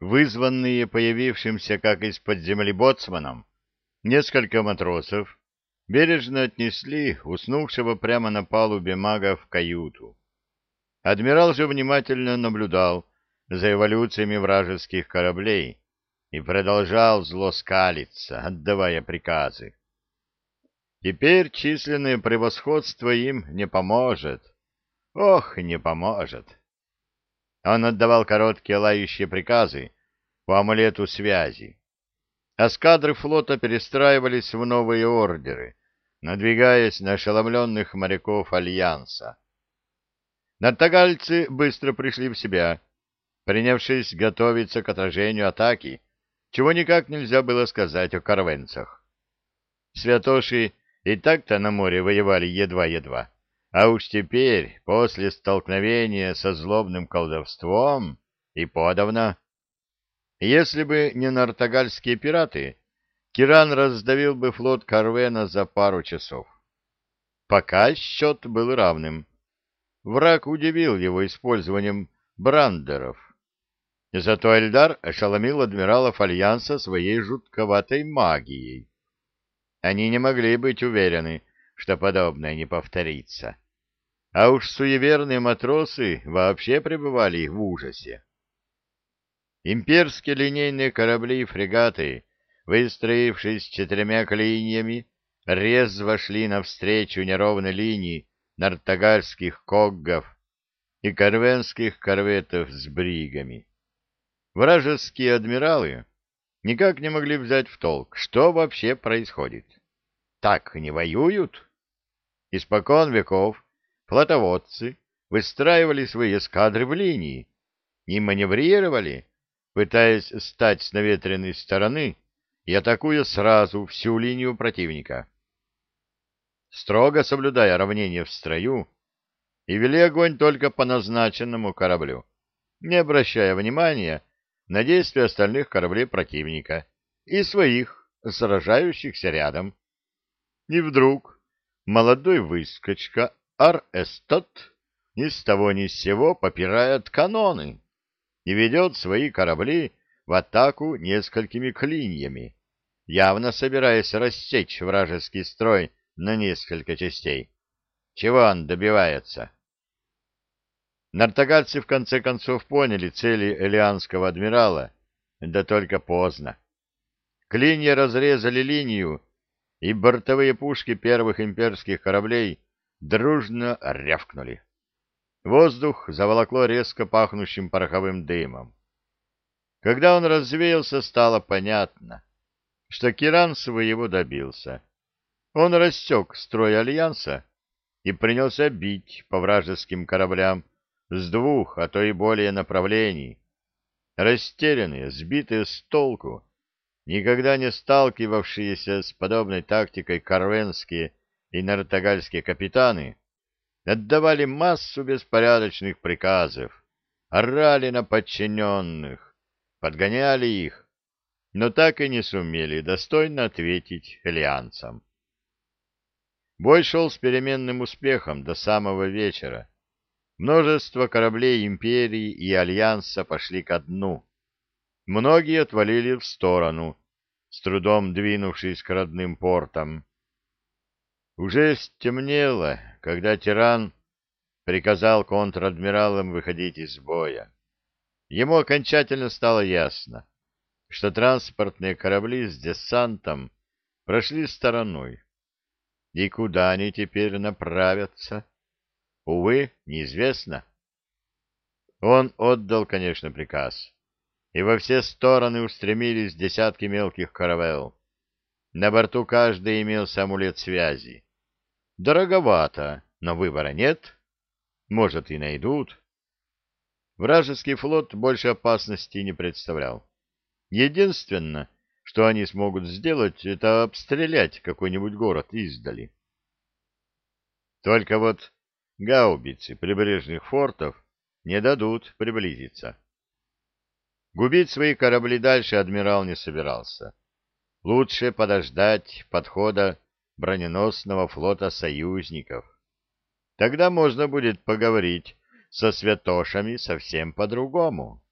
вызванные появившимся как из-под земли боцманом, несколько матросов бережно отнесли уснувшего прямо на палубе мага в каюту. Адмирал же внимательно наблюдал за эволюциями вражеских кораблей и продолжал зло скалиться, отдавая приказы. Теперь численное превосходство им не поможет. Ох, не поможет. Он отдавал короткие лающие приказы по амулету связи. Эскадры флота перестраивались в новые ордеры, надвигаясь на ошеломленных моряков Альянса. Нартогальцы быстро пришли в себя, принявшись готовиться к отражению атаки, чего никак нельзя было сказать о карвенцах. Святоши и так-то на море воевали едва-едва, а уж теперь, после столкновения со злобным колдовством, и подавно. Если бы не нартогальские пираты, Киран раздавил бы флот Карвена за пару часов. Пока счет был равным. Враг удивил его использованием брандеров. Зато Эльдар ошеломил адмиралов Альянса своей жутковатой магией. Они не могли быть уверены, что подобное не повторится. А уж суеверные матросы вообще пребывали в ужасе. Имперские линейные корабли и фрегаты, выстроившись четырьмя клиньями, резво шли навстречу неровной линии нартогальских коггов и корвенских корветов с бригами. Вражеские адмиралы никак не могли взять в толк, что вообще происходит. Так не воюют? Испокон веков флотоводцы выстраивали свои эскадры в линии и маневрировали, пытаясь стать с наветренной стороны и атакуя сразу всю линию противника. Строго соблюдая равнение в строю, и вели огонь только по назначенному кораблю, не обращая внимания на действия остальных кораблей противника и своих, сражающихся рядом. И вдруг молодой выскочка Ар-Эстот ни с того ни с сего попирает каноны и ведет свои корабли в атаку несколькими клиньями, явно собираясь рассечь вражеский строй на несколько частей. Чего он добивается? Нартогальцы в конце концов поняли цели элианского адмирала, да только поздно. Клинья разрезали линию, и бортовые пушки первых имперских кораблей дружно рявкнули. Воздух заволокло резко пахнущим пороховым дымом. Когда он развеялся, стало понятно, что Киран своего добился. Он рассек строй Альянса и принялся бить по вражеским кораблям, с двух, а то и более направлений. Растерянные, сбитые с толку, никогда не сталкивавшиеся с подобной тактикой карвенские и нартогальские капитаны отдавали массу беспорядочных приказов, орали на подчиненных, подгоняли их, но так и не сумели достойно ответить элианцам. Бой шел с переменным успехом до самого вечера. Множество кораблей империи и альянса пошли ко дну. Многие отвалили в сторону, с трудом двинувшись к родным портам. Уже стемнело, когда тиран приказал контр-адмиралам выходить из боя. Ему окончательно стало ясно, что транспортные корабли с десантом прошли стороной. И куда они теперь направятся? Увы, неизвестно. Он отдал, конечно, приказ, и во все стороны устремились десятки мелких каравел. На борту каждый имел амулет связи. Дороговато, но выбора нет. Может, и найдут. Вражеский флот больше опасности не представлял. Единственное, что они смогут сделать, это обстрелять какой-нибудь город издали. Только вот гаубицы прибрежных фортов не дадут приблизиться. Губить свои корабли дальше адмирал не собирался. Лучше подождать подхода броненосного флота союзников. Тогда можно будет поговорить со святошами совсем по-другому.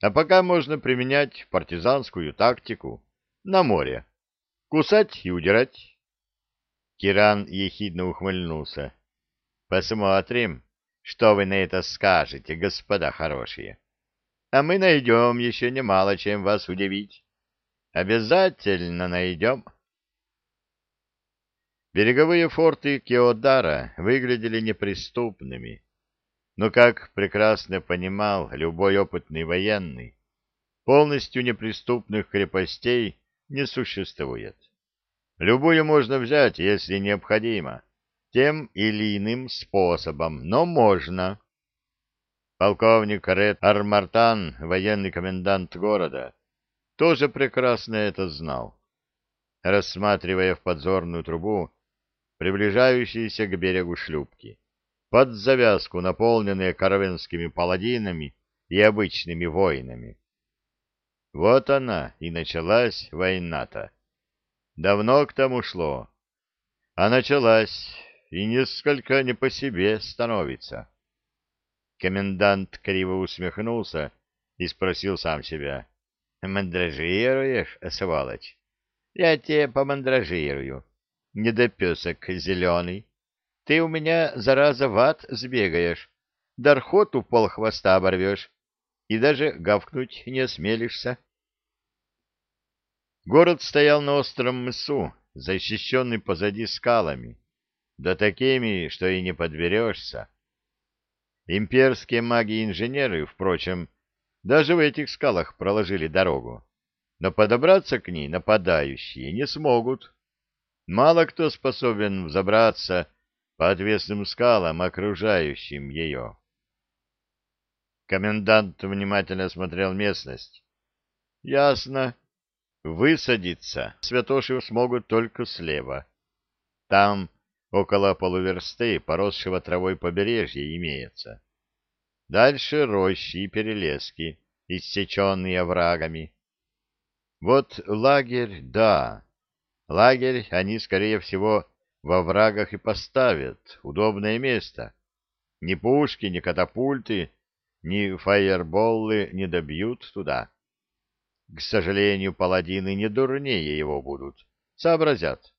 А пока можно применять партизанскую тактику на море. Кусать и удирать. Киран ехидно ухмыльнулся. Посмотрим, что вы на это скажете, господа хорошие. А мы найдем еще немало чем вас удивить. Обязательно найдем. Береговые форты Кеодара выглядели неприступными. Но, как прекрасно понимал любой опытный военный, полностью неприступных крепостей не существует. Любую можно взять, если необходимо, тем или иным способом, но можно. Полковник Ред Армартан, военный комендант города, тоже прекрасно это знал. Рассматривая в подзорную трубу приближающиеся к берегу шлюпки, под завязку наполненные каравенскими паладинами и обычными воинами. Вот она и началась война-то. Давно к тому шло. А началась, и несколько не по себе становится. Комендант криво усмехнулся и спросил сам себя. — Мандражируешь, сволочь? Я тебе помандражирую. Недопесок зеленый. Ты у меня, зараза, в ад сбегаешь, дархоту пол хвоста оборвешь и даже гавкнуть не осмелишься. Город стоял на остром мысу, защищенный позади скалами, да такими, что и не подберешься. Имперские маги инженеры, впрочем, даже в этих скалах проложили дорогу, но подобраться к ней нападающие не смогут. Мало кто способен взобраться по отвесным скалам, окружающим ее. Комендант внимательно смотрел местность. Ясно. Высадиться святоши смогут только слева. Там около полуверсты поросшего травой побережья имеется. Дальше рощи и перелески, иссеченные оврагами. Вот лагерь, да. Лагерь они, скорее всего, во врагах и поставят. Удобное место. Ни пушки, ни катапульты, ни фаерболлы не добьют туда. К сожалению, паладины не дурнее его будут. Сообразят.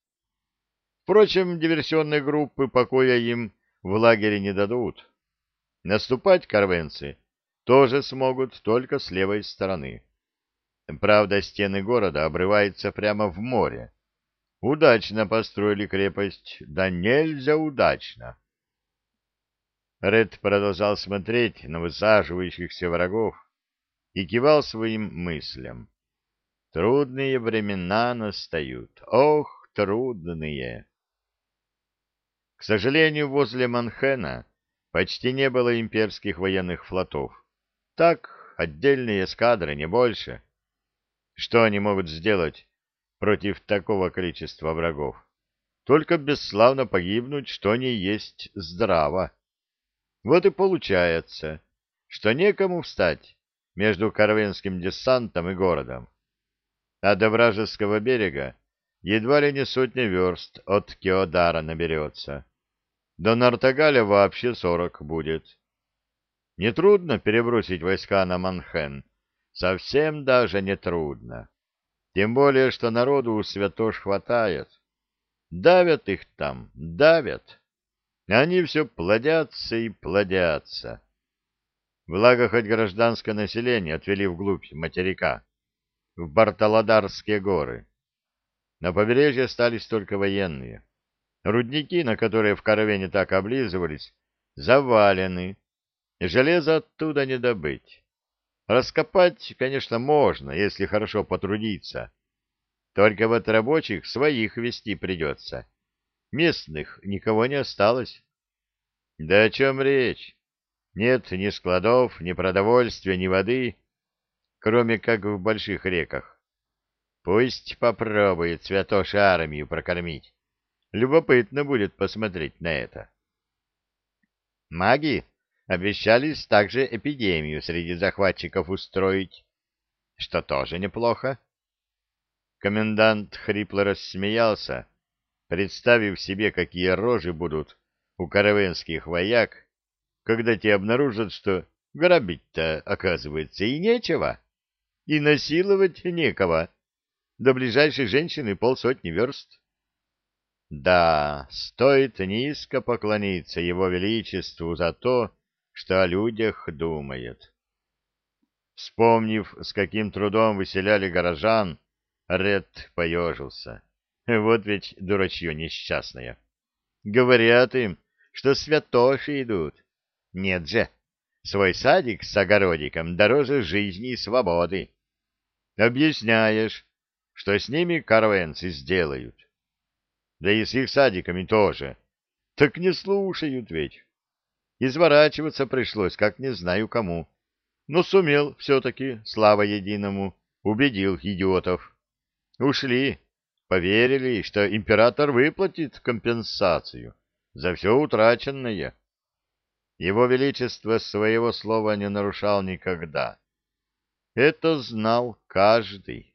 Впрочем, диверсионные группы покоя им в лагере не дадут. Наступать карвенцы тоже смогут только с левой стороны. Правда, стены города обрываются прямо в море. Удачно построили крепость, да нельзя удачно. Ред продолжал смотреть на высаживающихся врагов и кивал своим мыслям. Трудные времена настают. Ох, трудные! К сожалению, возле Манхена почти не было имперских военных флотов. Так, отдельные эскадры, не больше. Что они могут сделать против такого количества врагов? Только бесславно погибнуть, что не есть здраво. Вот и получается, что некому встать между Карвенским десантом и городом. А до вражеского берега едва ли не сотня верст от Кеодара наберется. До Нартагаля вообще сорок будет. Нетрудно перебросить войска на Манхен. Совсем даже нетрудно. Тем более, что народу у святош хватает. Давят их там, давят. Они все плодятся и плодятся. Благо, хоть гражданское население отвели вглубь материка, в Барталадарские горы. На побережье остались только военные. Рудники, на которые в Каравене так облизывались, завалены. Железо оттуда не добыть. Раскопать, конечно, можно, если хорошо потрудиться. Только вот рабочих своих вести придется. Местных никого не осталось. Да о чем речь? Нет ни складов, ни продовольствия, ни воды, кроме как в больших реках. Пусть попробует святош армию прокормить. Любопытно будет посмотреть на это. Маги обещались также эпидемию среди захватчиков устроить, что тоже неплохо. Комендант хрипло рассмеялся, представив себе, какие рожи будут у каравенских вояк, когда те обнаружат, что Грабить-то, оказывается, и нечего. И насиловать некого. До ближайшей женщины полсотни верст. Да, стоит низко поклониться его величеству за то, что о людях думает. Вспомнив, с каким трудом выселяли горожан, Ред поежился. Вот ведь дурачье несчастное. Говорят им, что святоши идут. Нет же, свой садик с огородиком дороже жизни и свободы. Объясняешь, что с ними карвенцы сделают. Да и с их садиками тоже. Так не слушают ведь. Изворачиваться пришлось, как не знаю кому. Но сумел все-таки, слава единому, убедил идиотов. Ушли, поверили, что император выплатит компенсацию за все утраченное. Его Величество своего слова не нарушал никогда. Это знал каждый.